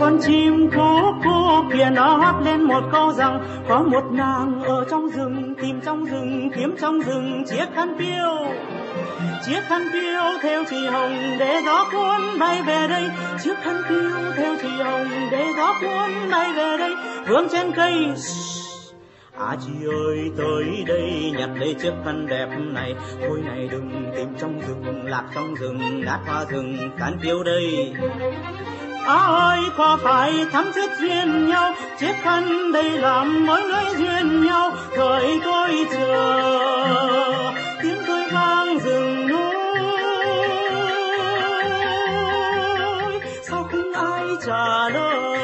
con chim cú cú kia nó hót lên một câu rằng, có một nàng ở trong rừng, tìm trong rừng, kiếm trong rừng, chiếc khăn piêu chiếc khăn piêu theo chị hồng để gió cuốn bay về đây. Chiếc khăn piêu theo chị hồng để gió cuốn bay về đây vương trên cây. À chị ơi, tới đây nhặt lấy chiếc khăn đẹp này. Thôi này đừng tìm trong rừng, lạc trong rừng nát hoa rừng, cán tiêu đây ơi, có phải thắm thiết duyên nhau? Chiếc khăn đây làm mỗi người duyên nhau. Thời tôi chờ, tiếng tôi vang rừng núi. Sao không ai trả lời?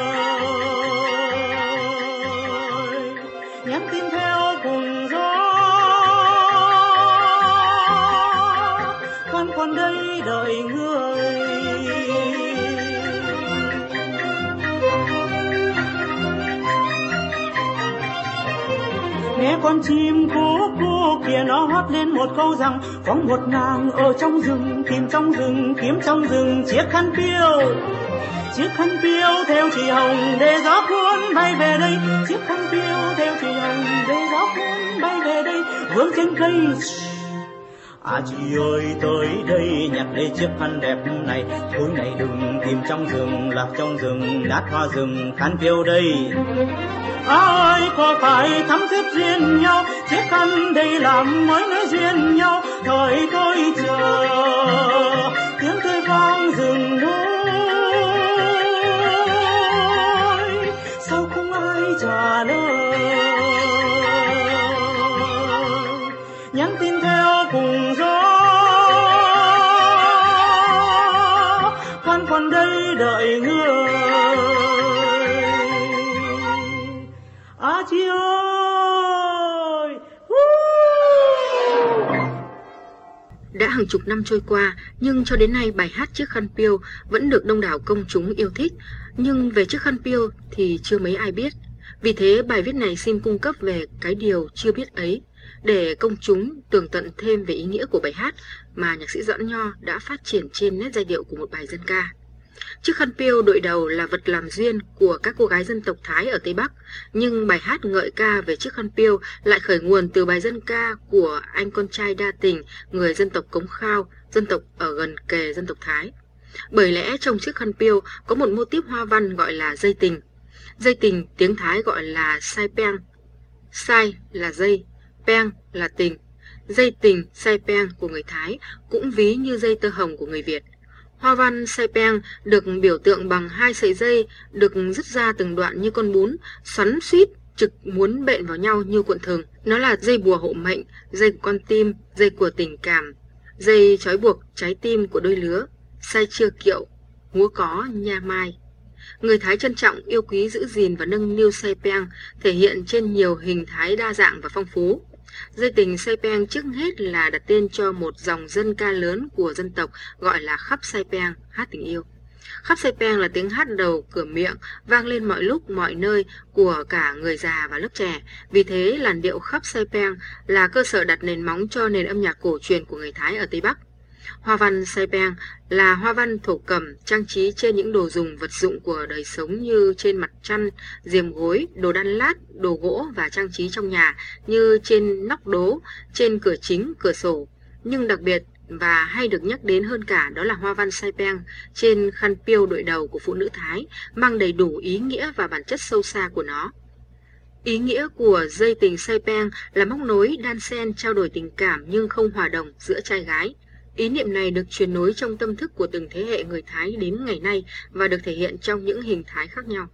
Nhắn tin theo cùng gió. Con còn đây đợi người. Nghe con chim cú cú kia nó hót lên một câu rằng, có một nàng ở trong rừng, tìm trong rừng, kiếm trong rừng, chiếc khăn piêu chiếc khăn piêu theo chị hồng, để gió cuốn bay về đây. Chiếc khăn piêu theo chị hồng, để gió cuốn bay về đây. Vướng trên cây À chị ơi, tới đây nhặt lấy chiếc khăn đẹp này. Thôi này đừng tìm trong rừng, lạc trong rừng đát hoa rừng khăn kêu đây. À ơi có phải thắm thiết duyên nhau, Chiếc khăn đây làm mới nói duyên nhau. Thời tôi chờ, tiếng cây vang rừng con đây đợi người a chi ơi Đã hàng chục năm trôi qua, nhưng cho đến nay bài hát Chiếc khăn piêu vẫn được đông đảo công chúng yêu thích. Nhưng về chiếc khăn piêu thì chưa mấy ai biết. Vì thế bài viết này xin cung cấp về cái điều chưa biết ấy để công chúng tường tận thêm về ý nghĩa của bài hát mà nhạc sĩ Doãn Nho đã phát triển trên nét giai điệu của một bài dân ca. Chiếc khăn piêu đội đầu là vật làm duyên của các cô gái dân tộc Thái ở Tây Bắc, nhưng bài hát ngợi ca về chiếc khăn piêu lại khởi nguồn từ bài dân ca của anh con trai đa tình người dân tộc Cống Khao, dân tộc ở gần kề dân tộc Thái. Bởi lẽ trong chiếc khăn piêu có một mô típ hoa văn gọi là dây tình. Dây tình tiếng Thái gọi là sai peng. Sai là dây, peng là tình. Dây tình sai peng của người Thái cũng ví như dây tơ hồng của người Việt. Hoa văn sai được biểu tượng bằng hai sợi dây được dứt ra từng đoạn như con bún, xoắn suýt trực muốn bện vào nhau như cuộn thường. Nó là dây bùa hộ mệnh, dây của con tim, dây của tình cảm, dây trói buộc trái tim của đôi lứa, sai chưa kiệu, múa có nha mai. Người Thái trân trọng, yêu quý giữ gìn và nâng niu sai thể hiện trên nhiều hình thái đa dạng và phong phú. Dây tình Saipeng trước hết là đặt tên cho một dòng dân ca lớn của dân tộc gọi là khắp Saipeng, hát tình yêu. Khắp Saipeng là tiếng hát đầu cửa miệng, vang lên mọi lúc mọi nơi của cả người già và lớp trẻ. Vì thế, làn điệu khắp Saipeng là cơ sở đặt nền móng cho nền âm nhạc cổ truyền của người Thái ở Tây Bắc. Hoa văn sai peng là hoa văn thổ cẩm trang trí trên những đồ dùng vật dụng của đời sống như trên mặt chăn, diềm gối, đồ đan lát, đồ gỗ và trang trí trong nhà như trên nóc đố, trên cửa chính, cửa sổ. Nhưng đặc biệt và hay được nhắc đến hơn cả đó là hoa văn sai peng trên khăn piêu đội đầu của phụ nữ Thái mang đầy đủ ý nghĩa và bản chất sâu xa của nó. Ý nghĩa của dây tình say peng là móc nối đan xen trao đổi tình cảm nhưng không hòa đồng giữa trai gái. Ý niệm này được truyền nối trong tâm thức của từng thế hệ người Thái đến ngày nay và được thể hiện trong những hình thái khác nhau.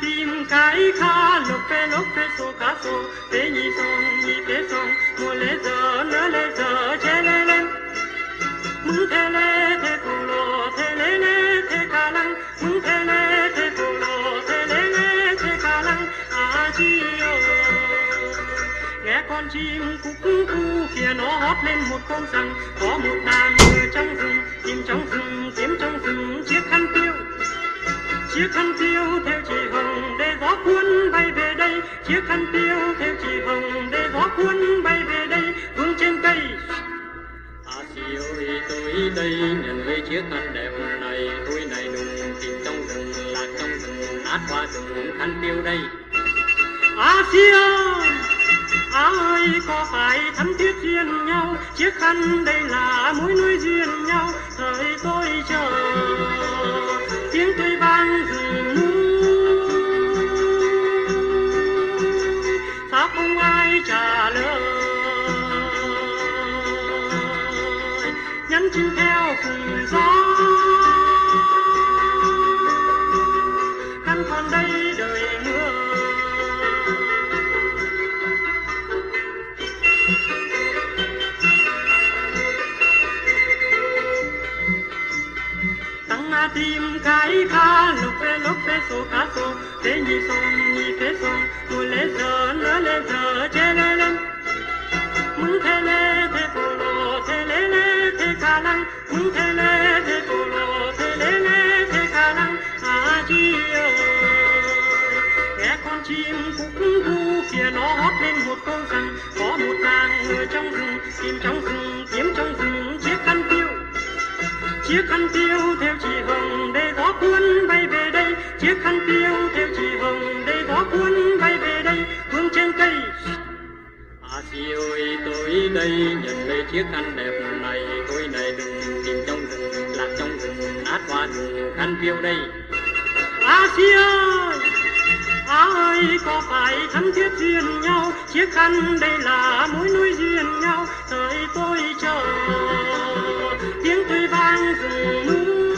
tim kai kha lục lope so ka so te ni song ni te song mo le giờ le le giờ, che le le mu te le te con chim cúc cu kia nó hót lên một câu rằng có một nàng ở trong rừng chim trong rừng kiếm trong rừng chiếc khăn tiêu chiếc khăn tiêu theo chị hồng để gió cuốn bay về đây. Chiếc khăn tiêu theo chị hồng để gió cuốn bay về đây. Vương trên cây. À chiều thì tôi đây nhận lấy chiếc khăn đẹp này. Tôi này nùng tìm trong rừng lạc trong rừng nát qua rừng khăn tiêu đây. À, Asia ai ơi, có phải thắm thiết duyên nhau? Chiếc khăn đây là mối nuôi duyên nhau. Thời tôi chờ, tiếng tôi vang rừng núi. Sao không ai trả lời? Nhắn tin theo cùng gió. Tăng tim cái ca lục phê lục phê số ca số thế nhị sông nhị phê sông tu lê giờ lơ lê giờ chê lê lê. Mừng thế lê, thế phù lô, thế lê lê, thế ca lăng mừng thế lê, thế phù lô, thế lê lê, thế ca lăng à chi ơi nghe con chim cũng cu kia nó hót lên một câu rằng, có một nàng người trong rừng tìm trong rừng chiếc khăn tiêu theo chị hồng để gió cuốn bay về đây. Chiếc khăn tiêu theo chị hồng để gió cuốn bay về đây. Vương trên cây. À chị ơi, tôi đây nhận lấy chiếc khăn đẹp này. Tôi này đừng tìm trong rừng, lạc trong rừng, nát hoa rừng khăn tiêu đây. À chị ơi! Ai ơi có phải thân thiết duyên nhau? Chiếc khăn đây là mối nối duyên nhau. Thời tôi chờ, tiếng tôi vang rừng núi.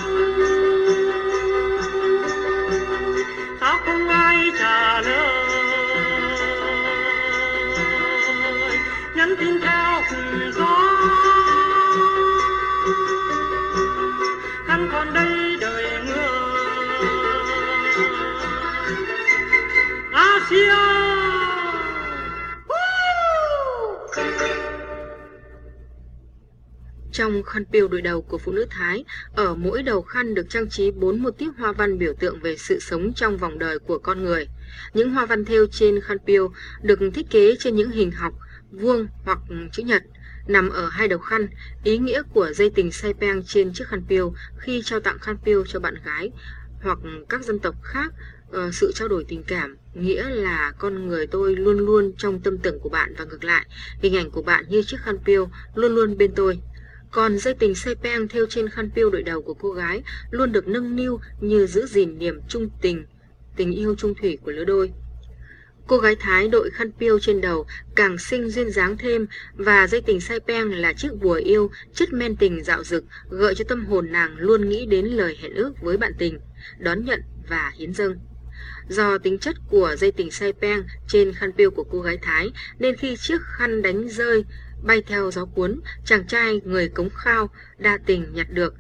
Trong khăn piêu đội đầu của phụ nữ Thái, ở mỗi đầu khăn được trang trí bốn một típ hoa văn biểu tượng về sự sống trong vòng đời của con người. Những hoa văn thêu trên khăn piêu được thiết kế trên những hình học vuông hoặc chữ nhật nằm ở hai đầu khăn. Ý nghĩa của dây tình say peng trên chiếc khăn piêu khi trao tặng khăn piêu cho bạn gái hoặc các dân tộc khác ờ, sự trao đổi tình cảm nghĩa là con người tôi luôn luôn trong tâm tưởng của bạn và ngược lại hình ảnh của bạn như chiếc khăn piêu luôn luôn bên tôi còn dây tình say peng thêu trên khăn piêu đội đầu của cô gái luôn được nâng niu như giữ gìn niềm trung tình, tình yêu trung thủy của lứa đôi. Cô gái Thái đội khăn piêu trên đầu càng sinh duyên dáng thêm và dây tình say peng là chiếc bùa yêu chất men tình dạo dực gợi cho tâm hồn nàng luôn nghĩ đến lời hẹn ước với bạn tình, đón nhận và hiến dâng. Do tính chất của dây tình say peng trên khăn piêu của cô gái Thái nên khi chiếc khăn đánh rơi bay theo gió cuốn, chàng trai người cống khao đa tình nhặt được.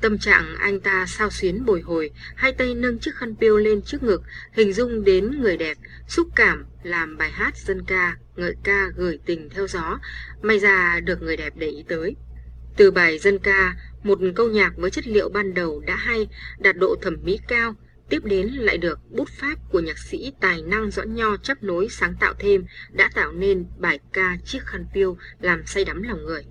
Tâm trạng anh ta sao xuyến bồi hồi, hai tay nâng chiếc khăn piêu lên trước ngực, hình dung đến người đẹp, xúc cảm làm bài hát dân ca, ngợi ca gửi tình theo gió, may ra được người đẹp để ý tới. Từ bài dân ca, một câu nhạc với chất liệu ban đầu đã hay, đạt độ thẩm mỹ cao, tiếp đến lại được bút pháp của nhạc sĩ tài năng doãn nho chấp nối sáng tạo thêm, đã tạo nên bài ca chiếc khăn piêu làm say đắm lòng người.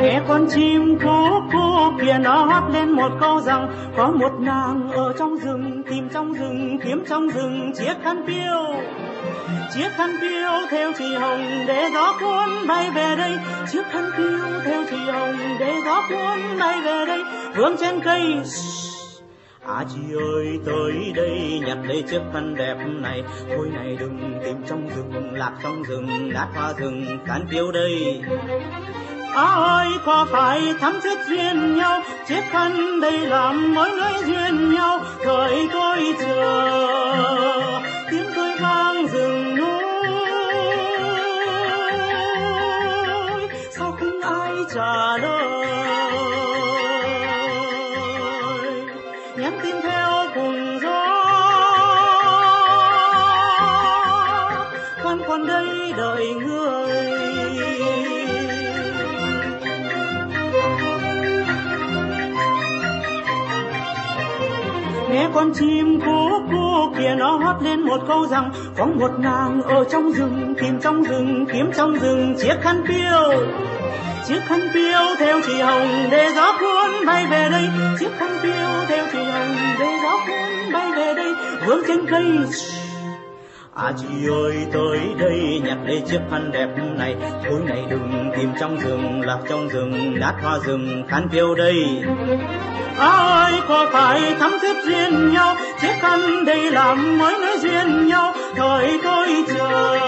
nghe con chim cô cô kia nó hót lên một câu rằng, có một nàng ở trong rừng, tìm trong rừng, kiếm trong rừng, chiếc khăn piêu chiếc khăn piêu theo chị hồng để gió cuốn bay về đây. Chiếc khăn piêu theo chị hồng để gió cuốn bay về đây. Vương trên cây. À chị ơi, tới đây nhặt lấy chiếc khăn đẹp này. Thôi này, đừng tìm trong rừng, lạc trong rừng đát hoa rừng khăn tiêu đây. À ơi có phải thắm thiết duyên nhau. Chiếc khăn đây làm mối lưới duyên nhau. Thời tôi chờ. Trả lời Nhắn tin theo cùng gió. Con còn đây đợi người. Nghe con chim cô kia nó hót lên một câu rằng, có một nàng ở trong rừng, tìm trong rừng, kiếm trong rừng, chiếc khăn piêu. Chiếc khăn piêu theo chị hồng, để gió cuốn bay về đây. Chiếc khăn piêu theo chị hồng, để gió cuốn bay về đây. Vướng trên cây. À chị ơi, tới đây nhặt lấy chiếc khăn đẹp này. Thôi này đừng tìm trong rừng, lạc trong rừng, đát hoa rừng khăn kêu đây. À ơi có phải thắm thiết duyên nhau, Chiếc khăn đây làm mới nói duyên nhau. Thời tôi chờ,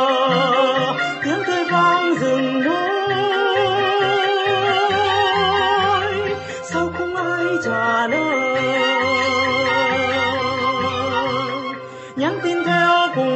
tiếng cười vang rừng núi. Sao không ai trả lời? Nhắn tin theo cùng